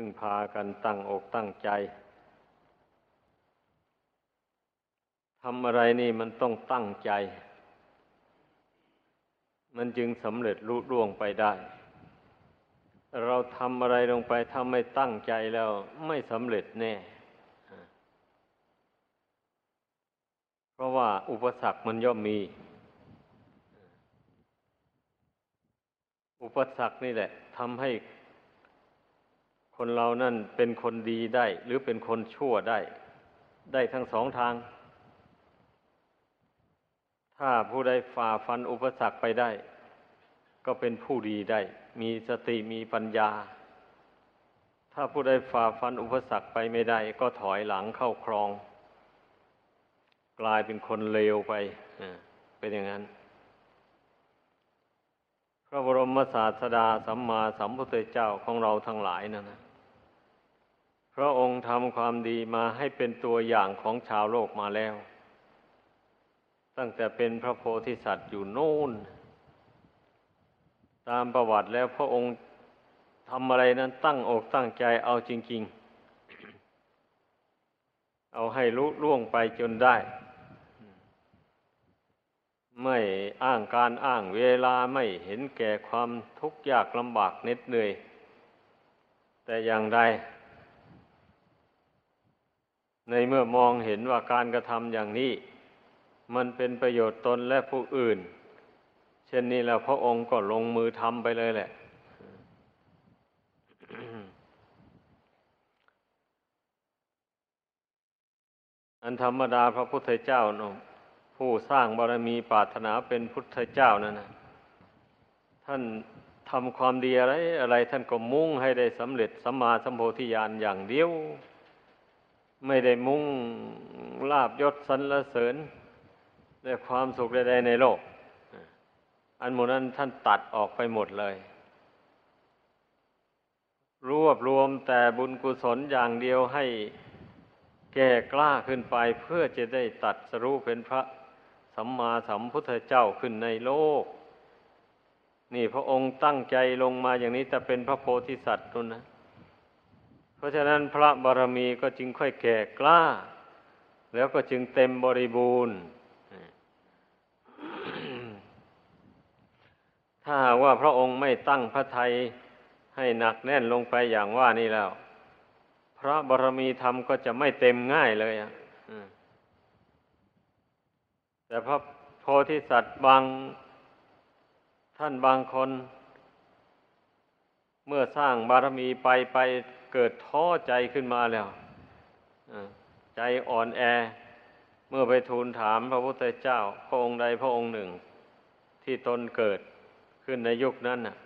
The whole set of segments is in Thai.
พึ่งพากันตั้งอกตั้งใจทำอะไรนี่มันต้องตั้งใจ มันจึงสำเร็จลุล่วงไปได้ เราทำอะไรลงไปถ้าไม่ตั้งใจแล้วไม่สำเร็จแน่ เพราะว่าอุปสรรคมันย่อมมี อุปสรรคนี่แหละทำให้ คนเรานั่นเป็นคนดีได้ หรือเป็นคนชั่วได้ ได้ทั้งสองทาง ถ้าผู้ใดฝ่าฟันอุปสรรคไปได้ ก็เป็นผู้ดีได้ มีสติมีปัญญา ถ้าผู้ใดฝ่าฟันอุปสรรคไปไม่ได้ ก็ถอยหลังเข้าครอง กลายเป็นคนเลวไปเป็นอย่างนั้นพระบรมศาสดาสัมมาสัมพุทธเจ้าของเราทั้งหลายนั่นนะ พระองค์ทำความดีมาให้เป็นตัวอย่างของชาวโลกมาแล้ว ตั้งแต่เป็นพระโพธิสัตว์อยู่โน่น ตามประวัติแล้วพระองค์ทำอะไรนั้นตั้งอกตั้งใจเอาจริง ๆ เอาให้ลุล่วงไปจนได้ ไม่อ้างการอ้างเวลาไม่เห็นแก่ความทุกข์ยากลำบากเหน็ดเหนื่อย แต่อย่างใด ในเมื่อมองเห็นว่าการกระทำอย่างนี้ มันเป็นประโยชน์ตนและผู้อื่น เช่นนี้แล้วพระองค์ก็ลงมือทำไปเลยแหละอันธรรมดาพระพุทธเจ้าเนาะผู้สร้างบารมีปรารถนาเป็นพุทธเจ้านั่นนะท่านทำความดีอะไร อะไรท่านก็มุ่งให้ได้สำเร็จสัมมาสัมโพธิญาณอย่างเดียว ไม่ได้มุ่งลาบยศสรรเสริญได้ความสุขใดๆในโลก อันหมดนั้นท่านตัดออกไปหมดเลย รวบรวมแต่บุญกุศลอย่างเดียวให้แก่กล้าขึ้นไปเพื่อจะได้ตัดสรู้เป็นพระสัมมาสัมพุทธเจ้าขึ้นในโลก นี่พระองค์ตั้งใจลงมาอย่างนี้จะเป็นพระโพธิสัตว์ตุนนะ เพราะฉะนั้นพระบารมีก็จึงค่อยแก่กล้า แล้วก็จึงเต็มบริบูรณ์ ถ้าว่าพระองค์ไม่ตั้งพระทัยให้หนักแน่นลงไปอย่างว่านี่แล้ว พระบารมีธรรมก็จะไม่เต็มง่ายเลยอะแต่พระโพธิสัตว์บางท่านบางคน เมื่อสร้างบารมีไปไป เกิดท้อใจขึ้นมาแล้วใจอ่อนแอ เมื่อไปทูลถามพระพุทธเจ้า พระองค์ใดพระองค์หนึ่ง ที่ตนเกิดขึ้นในยุคนั้นน่ะ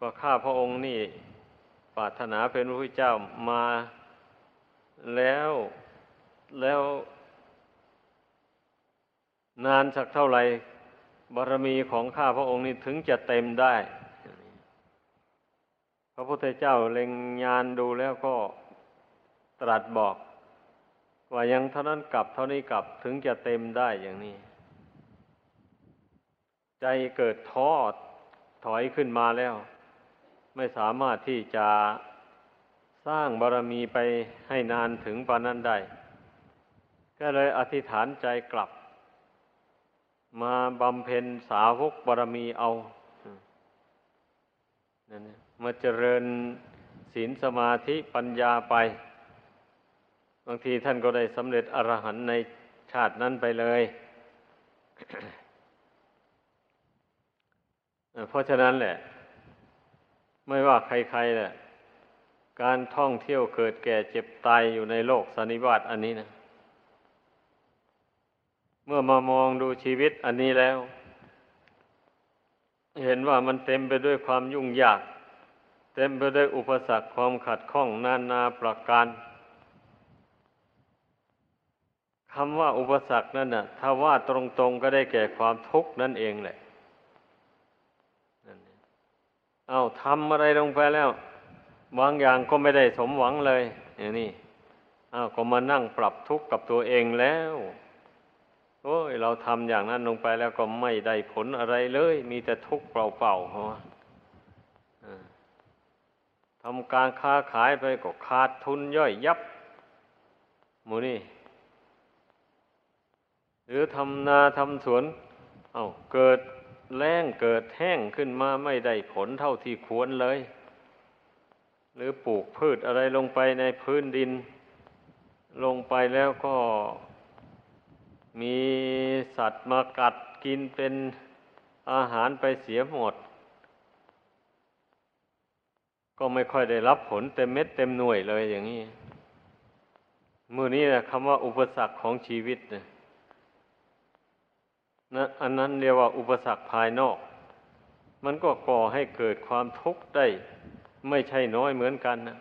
ว่าข้าพระองค์นี่ปรารถนาเป็นพระพุทธเจ้ามาแล้วแล้ว นานสักเท่าไหร่บารมีของข้าพระองค์นี่ถึงจะเต็มได้ พระพุทธเจ้าเล็งญาณดูแล้วก็ตรัสบอก ว่ายังเท่านั้นกลับเท่านี้กลับถึงจะเต็มได้อย่างนี้ ใจเกิดท้อถอยขึ้นมาแล้ว ไม่สามารถที่จะสร้างบารรมีไปให้นานถึงปานนั้นได้ ก็เลยอธิษฐานใจกลับ มาบำเพ็ญสาวกบารรมีเอานั่น มาเจริญศีลสมาธิปัญญาไป บางทีท่านก็ได้สำเร็จอรหันในชาตินั้นไปเลย เพราะฉะนั้นแหละ ไม่ว่าใครๆแหละการท่องเที่ยวเกิดแก่เจ็บตายอยู่ในโลกสันนิวาตอันนี้นะ เมื่อมามองดูชีวิตอันนี้แล้ว เห็นว่ามันเต็มไปด้วยความยุ่งยาก เต็มไปด้วยอุปสรรคความขัดข้องนานาประการคำว่าอุปสรรคนั่นน่ะ ถ้าว่าตรงๆก็ได้แก่ความทุกข์นั่นเองแหละเอาทำอะไรลงไปแล้ว บางอย่างก็ไม่ได้สมหวังเลยอย่างนี้อ้าวก็มานั่งปรับทุกข์กับตัวเองแล้ว โอ้ย เราทำอย่างนั้นลงไปแล้วก็ไม่ได้ผลอะไรเลย มีแต่ทุกข์เปล่าๆเพราะ ทำการค้าขายไปก็ขาดทุนย่อยยับหมูนี่ หรือทำนาทำสวน เอา้าเกิดแรงเกิดแห้งขึ้นมาไม่ได้ผลเท่าที่ควรเลย หรือปลูกพืชอะไรลงไปในพื้นดิน ลงไปแล้วก็มีสัตว์มากัดกินเป็นอาหารไปเสียหมด ก็ไม่ค่อยได้รับผลเต็มเม็ดเต็มหน่วยเลยอย่างนี้มือนี้นะคำว่าอุปสรรคของชีวิตนะนะอันนั้นเรียกว่าอุปสรรคภายนอก มันก็ก่อให้เกิดความทุกข์ได้ ไม่ใช่น้อยเหมือนกันนะ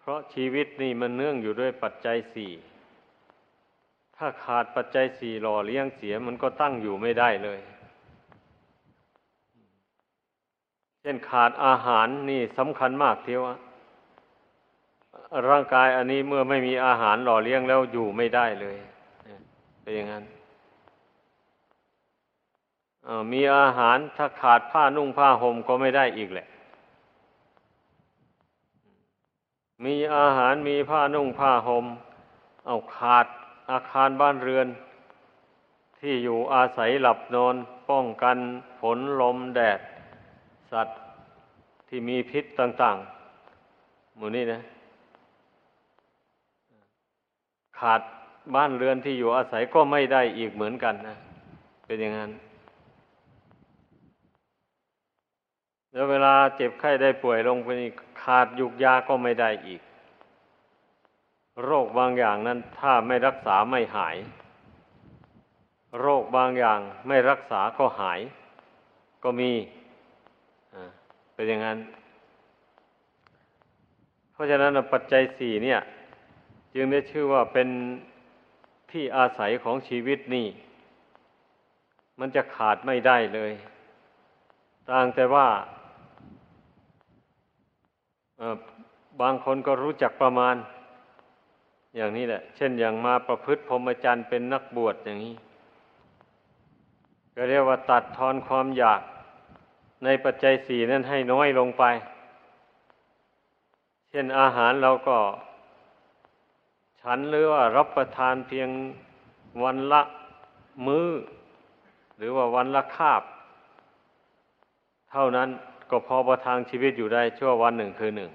เพราะชีวิตนี่มันเนื่องอยู่ด้วยปัจจัยสี่ถ้าขาดปัจจัยสี่หล่อเลี้ยงเสียมันก็ตั้งอยู่ไม่ได้เลย เช่นขาดอาหารนี่สำคัญมากเทียวร่างกายอันนี้เมื่อไม่มีอาหารหล่อเลี้ยงแล้วอยู่ไม่ได้เลยเป็นอย่างนั้นมีอาหารถ้าขาดผ้านุ่งผ้าห่มก็ไม่ได้อีกแหละ มีอาหารมีผ้านุ่งผ้าห่มเอาขาดอาคารบ้านเรือน ที่อยู่อาศัยหลับนอนป้องกันฝนลมแดด สัตว์ที่มีพิษต่าง ๆ หมู่นี้นะ ขาดบ้านเรือนที่อยู่อาศัยก็ไม่ได้อีกเหมือนกันนะ เป็นอย่างนั้น แล้วเวลาเจ็บไข้ได้ป่วยลงไปนี่ขาดยุกยาก็ไม่ได้อีก โรคบางอย่างนั้น ถ้าไม่รักษาไม่หาย โรคบางอย่างไม่รักษาก็หาย ก็มี เป็นอย่างนั้น เพราะฉะนั้นปัจจัยสี่เนี่ย จึงได้ชื่อว่าเป็นที่อาศัยของชีวิตนี่ มันจะขาดไม่ได้เลย ต่างแต่ว่าบางคนก็รู้จักประมาณ อย่างนี้แหละ เช่นอย่างมาประพฤติพรหมจรรย์เป็นนักบวชอย่างนี้ ก็เรียกว่าตัดทอนความอยาก ในปัจจัยสี่นั้นให้น้อยลงไป เช่นอาหารเราก็ ฉันหรือว่ารับประทานเพียงวันละมือ้อ หรือว่าวันละคาบ เท่านั้นก็พอประทังชีวิตอยู่ได้ชั่ววันหนึ่งคือหนึ่ง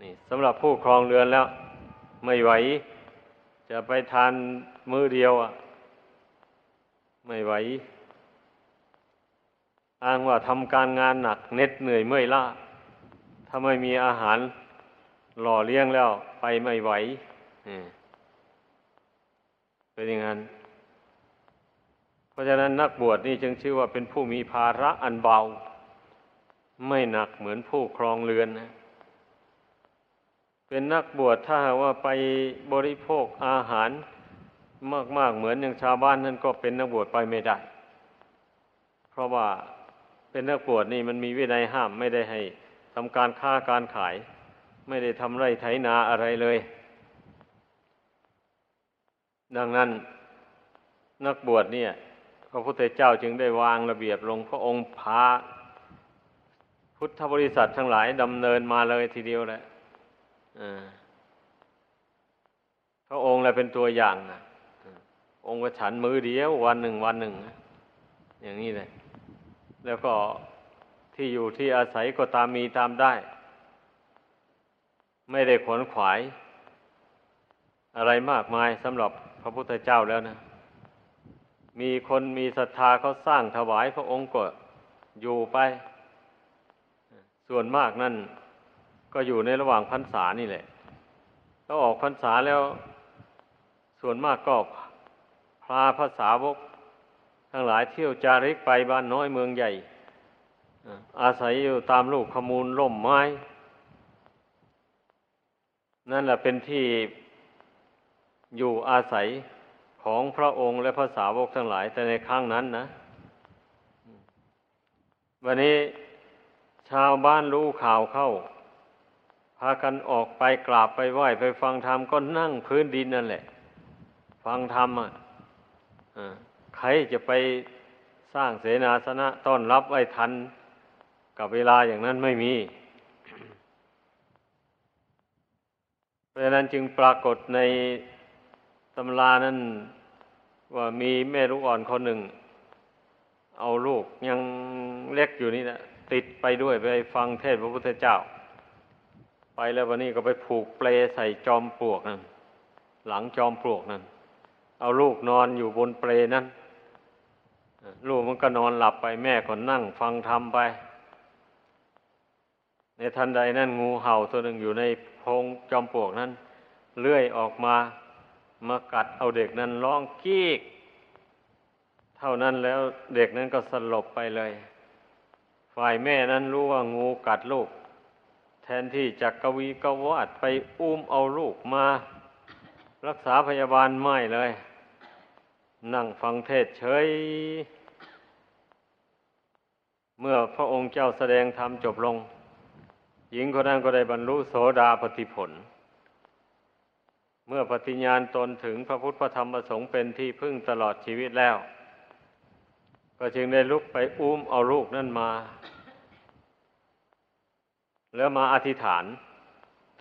นี่สำหรับผู้ครองเรือนแล้ว ไม่ไหว จะไปทานมื้อเดียวอะ ไม่ไหว อ้างว่าทำการงานหนักเน็ดเหนื่อยเมื่อยล้าถ้าไม่มีอาหารหล่อเลี้ยงแล้วไปไม่ไหวเป็นอย่างนั้น เพราะฉะนั้นนักบวชนี่จึงชื่อว่าเป็นผู้มีภาระอันเบา ไม่หนักเหมือนผู้ครองเรือนนะเป็นนักบวชถ้าว่าไปบริโภคอาหารมาก ๆ เหมือนอย่างชาวบ้านนั่นก็เป็นนักบวชไปไม่ได้ เพราะว่า เป็นนักบวชนี่มันมีวินัยห้ามไม่ได้ให้ทำการค้าการขาย ไม่ได้ทำไรไถนาอะไรเลย ดังนั้นนักบวชเนี่ยพระพุทธเจ้าจึงได้วางระเบียบลงพระองค์พาพุทธบริษัททั้งหลายดำเนินมาเลยทีเดียวแหละพระองค์แหละเป็นตัวอย่างนะองค์ฉันมือเดียว วันหนึ่งวันหนึ่ง อย่างนี้เลย แล้วก็ที่อยู่ที่อาศัยก็ตามมีตามได้ ไม่ได้ขวนขวาย อะไรมากมายสำหรับพระพุทธเจ้าแล้วนะ มีคนมีศรัทธาเขาสร้างถวายพระองค์ก็อยู่ไป ส่วนมากนั่นก็อยู่ในระหว่างพรรษานี่แหละถ้าออกพรรษาแล้ว ส่วนมากก็พาภาษาวก ทั้งหลายเที่ยวจาริกไปบ้านน้อยเมืองใหญ่อาศัยอยู่ตามลูกขมูลล่มไม้ นั่นแหละเป็นที่อยู่อาศัยของพระองค์และภาษาวกทั้งหลาย แต่ในครั้งนั้นนะ วันนี้ชาวบ้านรู้ข่าวเข้า พากันออกไปกราบไปไหว้ไปฟังธรรมก็นั่งพื้นดินนั่นแหละ ฟังธรรมอะ ใครจะไปสร้างเสนาสนะต้อนรับไว้ทันกับเวลาอย่างนั้นไม่มี เพราะฉะนั้นจึงปรากฏในตำรานั้นว่ามีแม่ลูกอ่อนคนหนึ่ง เอาลูกยังเล็กอยู่นี่นะติดไปด้วยไปฟังเทศพระพุทธเจ้า ไปแล้ววันนี้ก็ไปผูกเปลใส่จอมปลวกนั่นหลังจอมปลวกนั่นเอาลูกนอนอยู่บนเปลนั้น ลูกมันก็นอนหลับไปแม่ก็นั่งฟังธรรมไป ในทันใดนั้นงูเห่าตัวหนึ่งอยู่ในโพงจอมปลวกนั้น เลื่อยออกมามากัดเอาเด็กนั้นร้องกีก เท่านั้นแล้วเด็กนั้นก็สลบไปเลย ฝ่ายแม่นั้นรู้ว่างูกัดลูก แทนที่จะกวีกวาดไปอุ้มเอาลูกมา รักษาพยาบาลไม่เลย นั่งฟังเทศเฉย เมื่อพระองค์เจ้าแสดงธรรมจบลง หญิงคนนั้นก็ได้บรรลุโสดาปติผล เมื่อปฏิญาณตนถึงพระพุทธพระธรรมประสงค์เป็นที่พึ่งตลอดชีวิตแล้ว ก็จึงได้ลุกไปอุ้มเอาลูกนั่นมา แล้วมาอธิษฐาน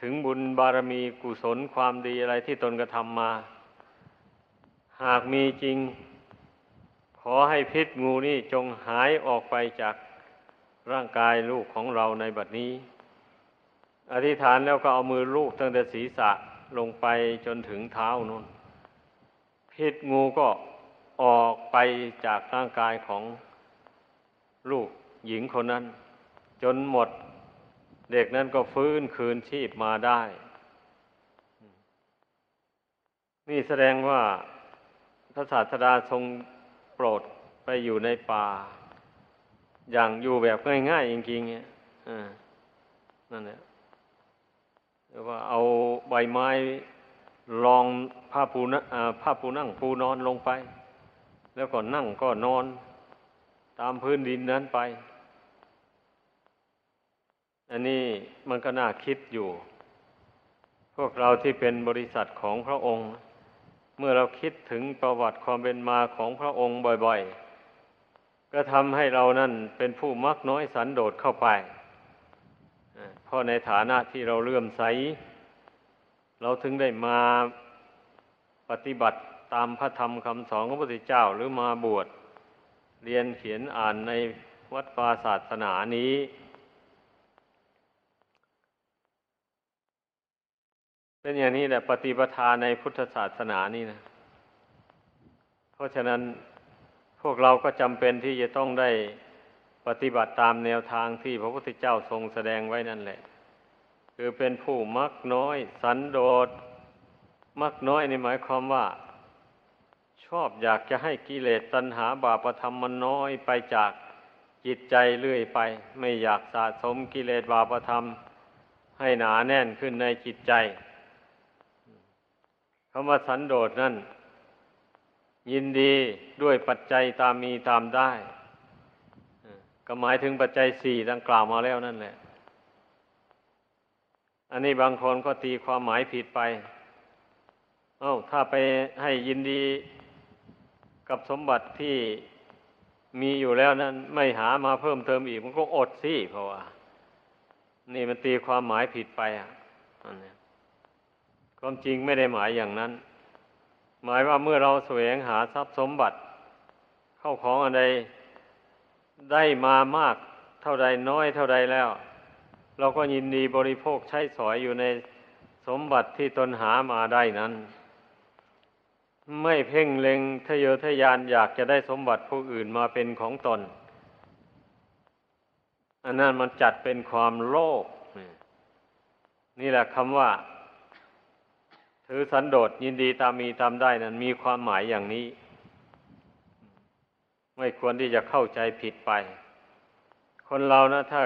ถึงบุญบารมีกุศลความดีอะไรที่ตนกระทำมา หากมีจริง ขอให้พิษงูนี่จงหายออกไปจากร่างกายลูกของเราในบัดนี้ อธิษฐานแล้วก็เอามือลูกตั้งแต่ศีรษะลงไปจนถึงเท้านู่น พิษงูก็ออกไปจากร่างกายของลูกหญิงคนนั้น จนหมดเด็กนั้นก็ฟื้นคืนชีพมาได้ นี่แสดงว่า พระศาสดาทรงโปรดไปอยู่ในป่า อย่างอยู่แบบง่ายๆจริงๆเนี่ยนั่นแหละหรือว่าเอาใบไม้รองผ้าปูนผ้าปูนั่งปูนอนลงไป แล้วก็นั่งก็นอนตามพื้นดินนั้นไป อันนี้มันก็น่าคิดอยู่ พวกเราที่เป็นบริษัทของพระองค์ เมื่อเราคิดถึงประวัติความเป็นมาของพระองค์บ่อยๆ ก็ทำให้เรานั่นเป็นผู้มักน้อยสันโดษเข้าไปเพราะในฐานะที่เราเลื่อมใส เราถึงได้มาปฏิบัติตามพระธรรมคำสอนของพระพุทธเจ้าหรือมาบวช เรียนเขียนอ่านในวัดวาศาสนานี้ เป็นอย่างนี้แหละปฏิปทาในพุทธศาสนานี่นะ เพราะฉะนั้นพวกเราก็จำเป็นที่จะต้องได้ปฏิบัติตามแนวทางที่พระพุทธเจ้าทรงแสดงไว้นั่นแหละ คือเป็นผู้มักน้อย สันโดษมักน้อยนี่หมายความว่า ชอบอยากจะให้กิเลสตัณหาบาปธรรมมันน้อยไปจากจิตใจเรื่อยไป ไม่อยากสะสมกิเลสบาปธรรม ให้หนาแน่นขึ้นในจิตใจ คำว่าสันโดษนั่น ยินดีด้วยปัจจัยตามมีตามได้ ก็หมายถึงปัจจัยสี่ดังกล่าวมาแล้วนั่นแหละ อันนี้บางคนก็ตีความหมายผิดไป เอา้า ถ้าไปให้ยินดีกับสมบัติที่มีอยู่แล้วนั้น ไม่หามาเพิ่มเติมอีก มันก็อดสิเพราะว่า นี่มันตีความหมายผิดไปอะอันนี้ ความจริงไม่ได้หมายอย่างนั้น หมายว่าเมื่อเราแสวงหาทรัพย์สมบัติ เข้าของอันใดได้มามากเท่าใดน้อยเท่าใดแล้ว เราก็ยินดีบริโภคใช้สอยอยู่ในสมบัติที่ตนหามาได้นั้น ไม่เพ่งเล็งทะเยอทะยานอยากจะได้สมบัติผู้อื่นมาเป็นของตน อันนั้นมันจัดเป็นความโลภนี่แหละคำว่า ถือสันโดษยินดีตามมีตามได้นั้นมีความหมายอย่างนี้ ไม่ควรที่จะเข้าใจผิดไป คนเรานะ ถ้า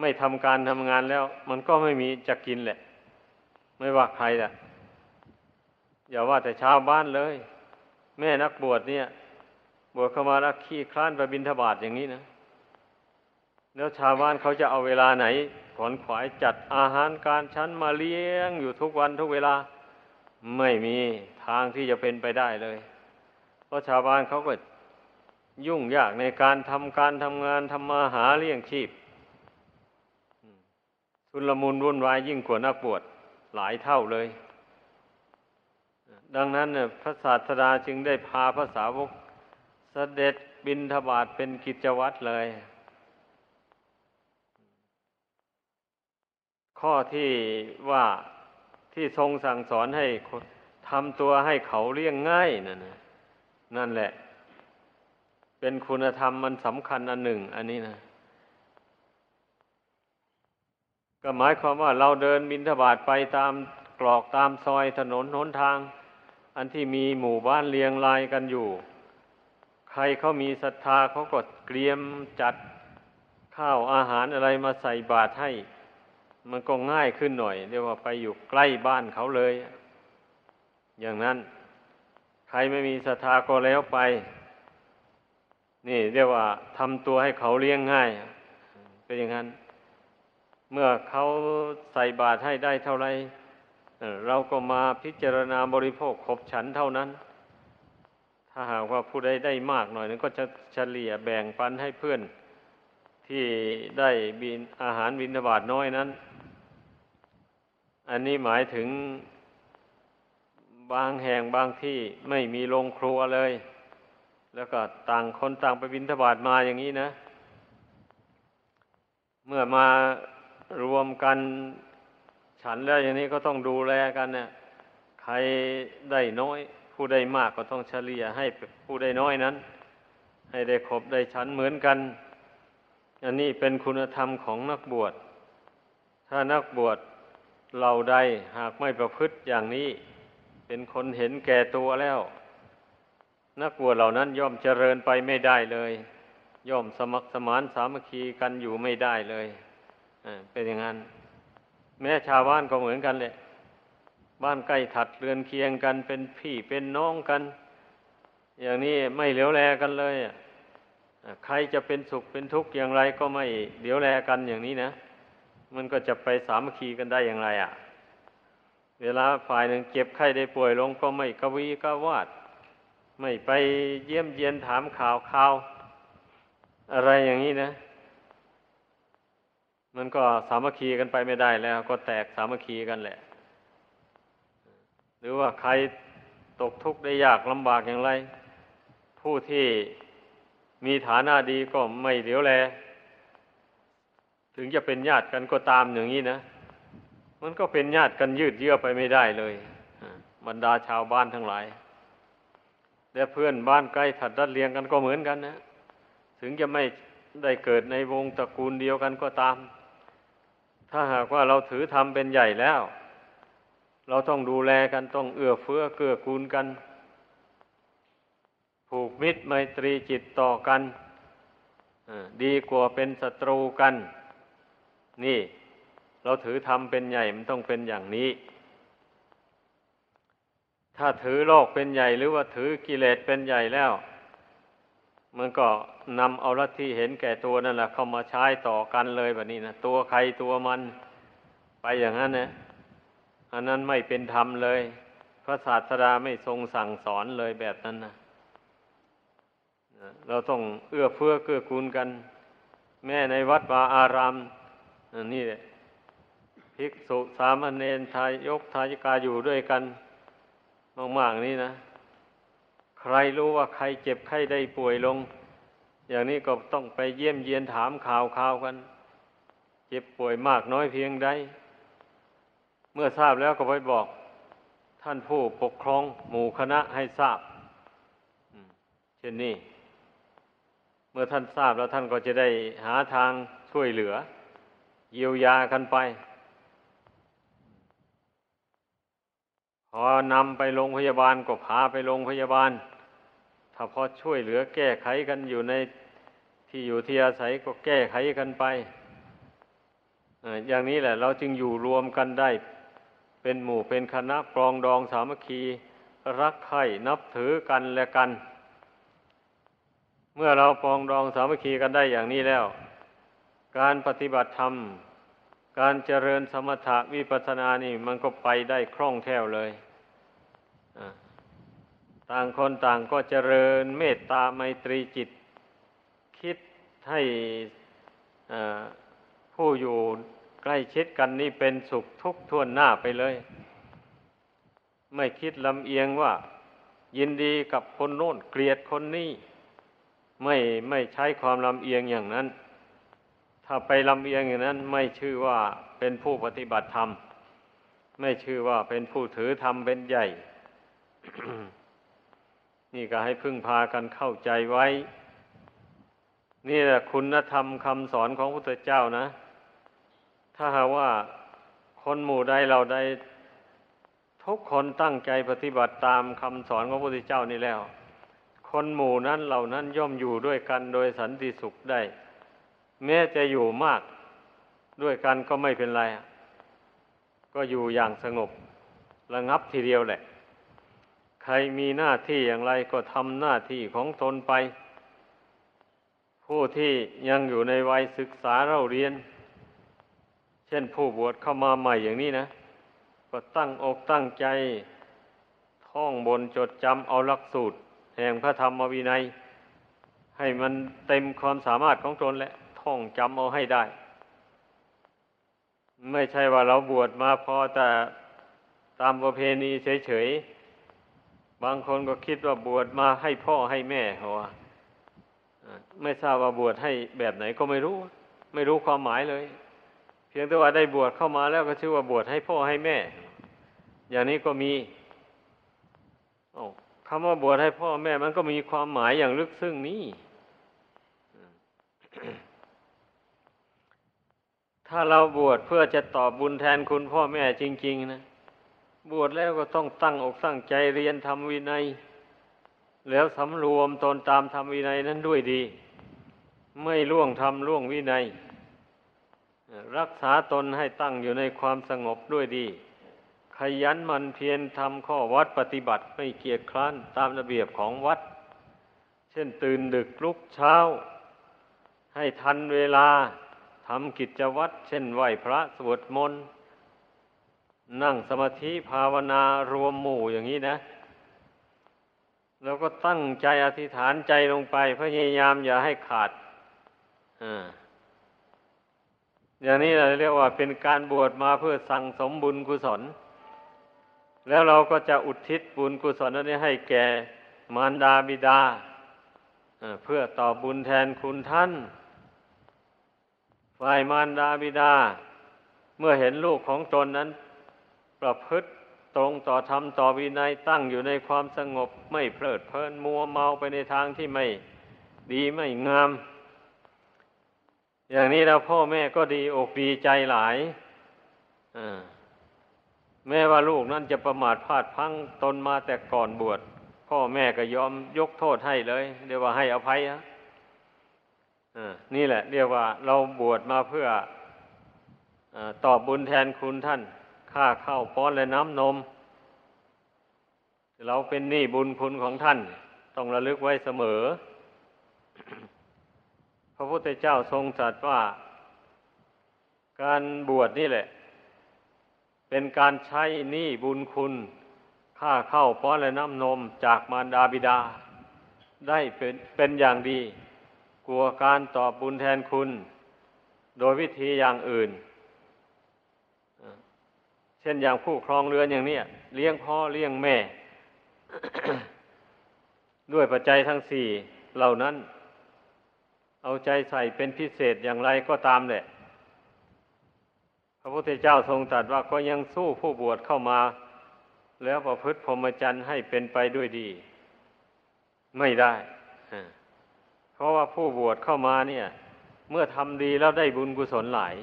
ไม่ทำการทำงานแล้ว มันก็ไม่มีจะกินแหละ ไม่ว่าใครอะอย่าว่าแต่ชาวบ้านเลย แม่นักบวชเนี่ย บวชเข้ามาแล้วขี้คลานไปบินทบาทอย่างนี้นะ แล้วชาวบ้านเขาจะเอาเวลาไหนขนขวายจัดอาหารการชั้นมาเลี้ยงอยู่ทุกวันทุกเวลาไม่มีทางที่จะเป็นไปได้เลย เพราะชาวบ้านเขาก็ยุ่งยากในการทำการทำงานทำมาหาเลี้ยงชีพชุลมุนวุ่นวายยิ่งกว่านักบวชหลายเท่าเลย ดังนั้นพระศาสดาจึงได้พาพระสาวกเสด็จบินทบาทเป็นกิจวัตรเลย ข้อที่ว่าที่ทรงสั่งสอนให้ทำตัวให้เขาเลี้ยงง่ายนั่นนะนั่นแหละ เป็นคุณธรรมมันสำคัญอันหนึ่ง อันนี้นะก็หมายความว่าเราเดินบินทบาทไปตามกรอกตามซอยถนนหนทาง อันที่มีหมู่บ้านเรียงรายกันอยู่ ใครเขามีศรัทธาเขาก็เตรียมจัดข้าวอาหารอะไรมาใส่บาตรให้ มันก็ง่ายขึ้นหน่อย เรียกว่าไปอยู่ใกล้บ้านเขาเลย อย่างนั้น ใครไม่มีศรัทธาก็แล้วไป นี่เรียกว่าทำตัวให้เขาเลี้ยงง่าย เป็นอย่างนั้น เมื่อเขาใส่บาตรให้ได้เท่าไรเราก็มาพิจารณาบริโภคขบฉันเท่านั้น ถ้าหากว่าผู้ใดได้มากหน่อยนั้นก็จะเฉลี่ยแบ่งปันให้เพื่อนที่ได้บินอาหารบินบาตน้อยนั้น อันนี้หมายถึงบางแห่งบางที่ไม่มีโรงครัวเลย แล้วก็ต่างคนต่างไปบินทบาทมาอย่างนี้นะ เมื่อมารวมกันฉันแล้วอย่างนี้ก็ต้องดูแลกันเนะี่ยใครได้น้อย ผู้ได้มากก็ต้องเฉลี่ยให้ผู้ได้น้อยนั้น ให้ได้ครบได้ฉันเหมือนกัน อันนี้เป็นคุณธรรมของนักบวช ถ้านักบวช เราใดหากไม่ประพฤติอย่างนี้ เป็นคนเห็นแก่ตัวแล้ว นักบวชเหล่านั้นย่อมเจริญไปไม่ได้เลย ย่อมสมัครสมานสามัคคีกันอยู่ไม่ได้เลยเป็นอย่างนั้น แม้ชาวบ้านก็เหมือนกันแหละบ้านใกล้ถัดเรือนเคียงกันเป็นพี่เป็นน้องกัน อย่างนี้ไม่เหลียวแลกันเลยใครจะเป็นสุขเป็นทุกข์อย่างไรก็ไม่เหลียวแลกันอย่างนี้นะ มันก็จะไปสามัคคีกันได้อย่างไรอะ่ะ เวลาฝ่ายหนึ่งเจ็บไข้ได้ป่วยลงก็ไม่กวีกวาด ไม่ไปเยี่ยมเยียนถามข่าวข่าว อะไรอย่างนี้นะ มันก็สามัคคีกันไปไม่ได้แล้ว ก็แตกสามัคคีกันแหละ หรือว่าใครตกทุกข์ได้ยากลำบากอย่างไร ผู้ที่มีฐานะดีก็ไม่เหลียวแล ถึงจะเป็นญาติกันก็ตามอย่างนี้นะ มันก็เป็นญาติกันยืดเยื้อไปไม่ได้เลยบรรดาชาวบ้านทั้งหลายและเพื่อนบ้านใกล้ถัดดัดเลียงกันก็เหมือนกันนะ ถึงจะไม่ได้เกิดในวงตระกูลเดียวกันก็ตาม ถ้าหากว่าเราถือธรรมเป็นใหญ่แล้ว เราต้องดูแลกันต้องเอื้อเฟื้อเกื้อกูลกัน ผูกมิตรไมตรีจิตต่อกัน ดีกว่าเป็นศัตรูกัน นี่ เราถือธรรมเป็นใหญ่มันต้องเป็นอย่างนี้ ถ้าถือโลกเป็นใหญ่หรือว่าถือกิเลสเป็นใหญ่แล้ว มันก็นำเอาลัทธิเห็นแก่ตัวนั่นแหละเข้ามาใช้ต่อกันเลยแบบนี้นะตัวใครตัวมันไปอย่างนั้นนะอันนั้นไม่เป็นธรรมเลย พระศาสดาไม่ทรงสั่งสอนเลยแบบนั้นนะเราต้องเอื้อเฟื้อเกื้อกูลกัน แม่ในวัดวาอาราม นี่แหละภิกษุสามเณรทายกทายิกาอยู่ด้วยกันมากๆนี่นะ ใครรู้ว่าใครเจ็บไข้ได้ป่วยลง อย่างนี้ก็ต้องไปเยี่ยมเยียนถามข่าวข่าวกัน เจ็บป่วยมากน้อยเพียงใดเมื่อทราบแล้วก็ไปบอก ท่านผู้ปกครองหมู่คณะให้ทราบเช่นนี้ เมื่อท่านทราบแล้วท่านก็จะได้หาทางช่วยเหลือ เยียวยากันไป พอนำไปโรงพยาบาลก็พาไปโรงพยาบาล ถ้าพอช่วยเหลือแก้ไขกันอยู่ในที่อยู่ที่อาศัยก็แก้ไขกันไป อย่างนี้แหละ เราจึงอยู่รวมกันได้ เป็นหมู่เป็นคณะปรองดองสามัคคี รักใคร่นับถือกันและกัน เมื่อเราปรองดองสามัคคีกันได้อย่างนี้แล้ว การปฏิบัติธรรม การเจริญสมถะวิปัสสนานี่มันก็ไปได้คล่องแคล่วเลยต่างคนต่างก็เจริญเมตตาไมตรีจิต คิดให้ผู้อยู่ใกล้ชิดกันนี่เป็นสุขทุกทวนหน้าไปเลย ไม่คิดลำเอียงว่า ยินดีกับคนโน้นเกลียดคนนี้ ไม่ไม่ใช้ความลำเอียงอย่างนั้น ถ้าไปลำเอียงอย่างนั้น ไม่ชื่อว่าเป็นผู้ปฏิบัติธรรม ไม่ชื่อว่าเป็นผู้ถือธรรมเป็นใหญ่ นี่ก็ให้พึ่งพากันเข้าใจไว้ นี่แหละคุณธรรมคำสอนของพระพุทธเจ้านะ ถ้าหากว่าคนหมู่ใดเราได้ทุกคนตั้งใจปฏิบัติตามคำสอนของพระพุทธเจ้านี่แล้ว คนหมู่นั้นเหล่านั้นย่อมอยู่ด้วยกันโดยสันติสุขได้ แม้จะอยู่มากด้วยกันก็ไม่เป็นไร ก็อยู่อย่างสงบระงับทีเดียวแหละ ใครมีหน้าที่อย่างไรก็ทำหน้าที่ของตนไป ผู้ที่ยังอยู่ในวัยศึกษาเราเรียน เช่นผู้บวชเข้ามาใหม่อย่างนี้นะ ก็ตั้งอกตั้งใจ ท่องบนจดจำเอาหลักสูตร แห่งพระธรรมวินัย ให้มันเต็มความสามารถของตนและ ท่องจำเอาให้ได้ ไม่ใช่ว่าเราบวชมาพอแต่ตามประเพณีเฉยๆ บางคนก็คิดว่าบวชมาให้พ่อให้แม่เขาว่าไม่ทราบว่าบวชให้แบบไหนก็ไม่รู้ ไม่รู้ความหมายเลย เพียงแต่ว่าได้บวชเข้ามาแล้วก็ชื่อว่าบวชให้พ่อให้แม่ อย่างนี้ก็มีคำว่าบวชให้พ่อแม่มันก็มีความหมายอย่างลึกซึ้งนี้ ถ้าเราบวชเพื่อจะตอบบุญแทนคุณพ่อแม่จริง ๆ นะ บวชแล้วก็ต้องตั้งอกตั้งใจเรียนทำวินัย แล้วสำรวมตนตามทำวินัยนั้นด้วยดี ไม่ล่วงทำล่วงวินัย รักษาตนให้ตั้งอยู่ในความสงบด้วยดี ขยันมันเพียรทำข้อวัดปฏิบัติไม่เกียจคร้านตามระเบียบของวัด เช่นตื่นดึกลุกเช้า ให้ทันเวลา ทำกิจวัตรเช่นไหวพระสวดมนต์นั่งสมาธิภาวนารวมหมู่อย่างนี้นะ แล้วก็ตั้งใจอธิษฐานใจลงไปพยายามอย่าให้ขาดออย่างนี้เราเรียกว่าเป็นการบวชมาเพื่อสั่งสมบุญกุศล แล้วเราก็จะอุทิศบุญกุศลนั้นให้แก่มารดาบิดาเพื่อตอบบุญแทนคุณท่าน ฝ่ายมารดาบิดา เมื่อเห็นลูกของตนนั้น ประพฤติตรงต่อธรรมต่อวินัยตั้งอยู่ในความสงบไม่เพลิดเพลินมัวเมาไปในทางที่ไม่ดีไม่งาม อย่างนี้แล้วพ่อแม่ก็ดีอกดีใจหลายแม้ว่าลูกนั้นจะประมาทพลาดพังตนมาแต่ก่อนบวชพ่อแม่ก็ยอมยกโทษให้เลย เรียกว่าให้อภัยนะ นี่แหละ เรียกว่าเราบวชมาเพื่ออตอบบุญแทนคุณท่านค่าข้าวป้อนและน้ำนม เราเป็นหนี้บุญคุณของท่าน ต้องระลึกไว้เสมอ พระพุทธเจ้าทรงตรัสว่า การบวชนี่แหละ เป็นการใช้หนี้บุญคุณค่าข้าป้อนและน้ำนมจากมารดาบิดา ได้เป็นเป็นอย่างดี กลัวการตอบบุญแทนคุณ โดยวิธีอย่างอื่น เช่นอย่างผู้ครองเรือนอย่างนี้เลี้ยงพ่อเลี้ยงแม่ ด้วยปัจจัยทั้งสี่เหล่านั้น เอาใจใส่เป็นพิเศษอย่างไรก็ตามแหละพระพุทธเจ้าทรงตรัสว่าก็ยังสู้ผู้บวชเข้ามา แล้วประพฤติพรหมจรรย์ให้เป็นไปด้วยดี ไม่ได้ เพราะว่าผู้บวชเข้ามาเนี่ย เมื่อทำดีแล้วได้บุญกุศลหลาย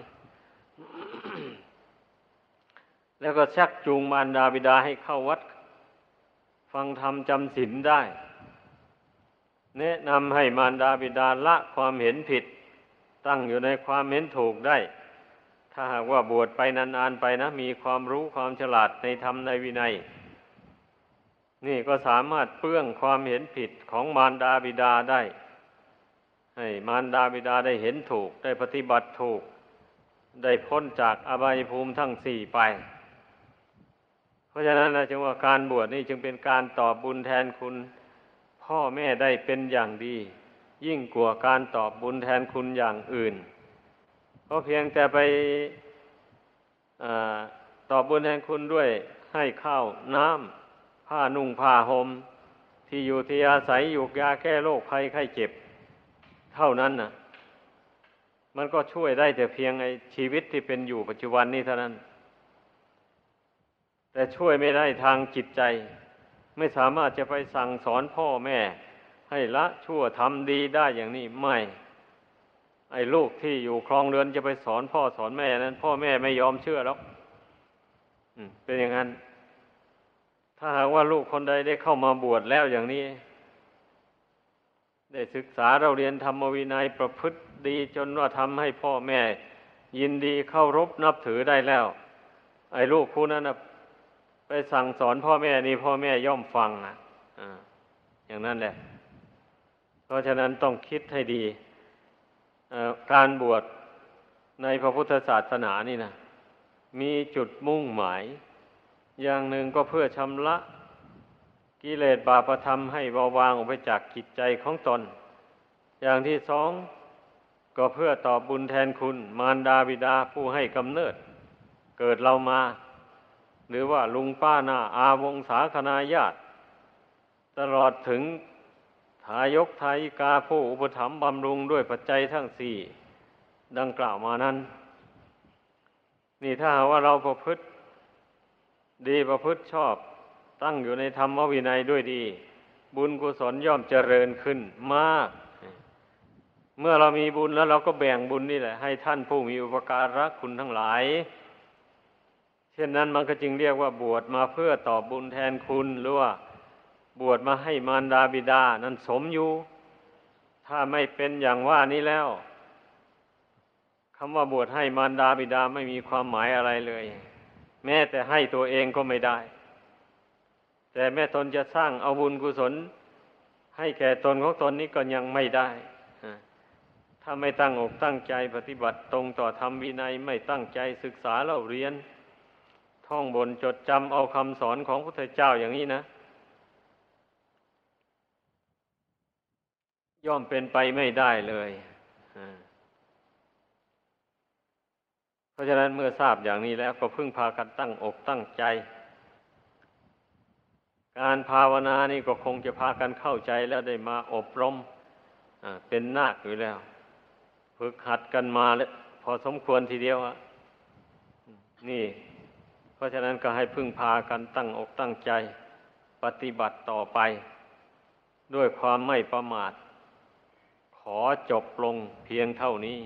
แล้วก็ชักจูงมารดาบิดาให้เข้าวัด ฟังธรรมจำศีลได้ แนะนำให้มารดาบิดาละความเห็นผิด ตั้งอยู่ในความเห็นถูกได้ ถ้าหากว่าบวชไปนานๆไปนะ มีความรู้ความฉลาดในธรรมในวินัยนี่ก็สามารถเปื้องความเห็นผิดของมารดาบิดาได้ ให้มารดาบิดาได้เห็นถูก ได้ปฏิบัติถูก ได้พ้นจากอบายภูมิทั้งสี่ไป เพราะฉะนั้นนะจึงว่าการบวชนี่จึงเป็นการตอบบุญแทนคุณ พ่อแม่ได้เป็นอย่างดี ยิ่งกว่าการตอบบุญแทนคุณอย่างอื่นเพราะเพียงแต่ไปอตอบบุญแทนคุณด้วยให้ข้าวน้ำผ้านุ่งผ้าหม่มที่อยู่ที่อาศัยอยู่ยาแก้โรคภัยไข้เจ็บ เท่านั้นน่ะมันก็ช่วยได้แต่เพียงไอ้ชีวิตที่เป็นอยู่ปัจจุบันนี้เท่านั้น แต่ช่วยไม่ได้ทางจิตใจ ไม่สามารถจะไปสั่งสอนพ่อแม่ ให้ละชั่วทำดีได้อย่างนี้ไม่ ไอ้ลูกที่อยู่ครองเรือนจะไปสอนพ่อสอนแม่นั้น พ่อแม่ไม่ยอมเชื่อหรอกเป็นอย่างนั้น ถ้าหากว่าลูกคนใดได้เข้ามาบวชแล้วอย่างนี้ ได้ศึกษาเราเรียนธรรมวินัยประพฤติดีจนว่าทำให้พ่อแม่ ยินดีเข้ารบนับถือได้แล้ว ไอ้ลูกผู้นั้นนะไปสั่งสอนพ่อแม่นี่พ่อแม่ย่อมฟังอะอ่าอย่างนั้นแหละ เพราะฉะนั้นต้องคิดให้ดีการบวชในพระพุทธศาสนานี่นะมีจุดมุ่งหมาย อย่างหนึ่งก็เพื่อชำระ กิเลสบาปธรรมให้เบาบางออกไปจากจิตใจของตน อย่างที่สองก็เพื่อตอบบุญแทนคุณ มารดาบิดาผู้ให้กำเนิด เกิดเรามา หรือว่าลุงป้าหน้าอาวงศาคณาญาติ ตลอดถึงทายกทายิกาผู้อุปถัมภ์บำรุงด้วยปัจจัยทั้งสี่ดังกล่าวมานั้น นี่ถ้าหากว่าเราประพฤติ ดีประพฤติชอบ ตั้งอยู่ในธรรมวินัยด้วยดี บุญกุศลย่อมเจริญขึ้นมาก เมื่อเรามีบุญแล้วเราก็แบ่งบุญนี่แหละ ให้ท่านผู้มีอุปการะคุณทั้งหลาย เช่นนั้นมันก็จึงเรียกว่าบวชมาเพื่อตอบบุญแทนคุณหรือว่าบวชมาให้มารดาบิดา นั้นสมอยู่ ถ้าไม่เป็นอย่างว่านี้แล้วคำว่าบวชให้มารดาบิดาไม่มีความหมายอะไรเลย แม้แต่ให้ตัวเองก็ไม่ได้ แต่แม่ตนจะสร้างเอาบุญกุศล ให้แก่ตนของตนนี้ก็ยังไม่ได้ ถ้าไม่ตั้งอกตั้งใจปฏิบัติตรงต่อธรรมวินัยไม่ตั้งใจศึกษาเล่าเรียน ท่องบนจดจำเอาคำสอนของพระพุทธเจ้าอย่างนี้นะ ย่อมเป็นไปไม่ได้เลยเพราะฉะนั้นเมื่อทราบอย่างนี้แล้วก็พึ่งพากันตั้งอกตั้งใจ การภาวนานี่ก็คงจะพากันเข้าใจแล้วได้มาอบรมเป็นนาคอยู่แล้วฝึกหัดกันมาแล้วพอสมควรทีเดียวอะนี่ เพราะฉะนั้นก็ให้พึ่งพากันตั้งอกตั้งใจ ปฏิบัติต่อไป ด้วยความไม่ประมาท ขอจบลงเพียงเท่านี้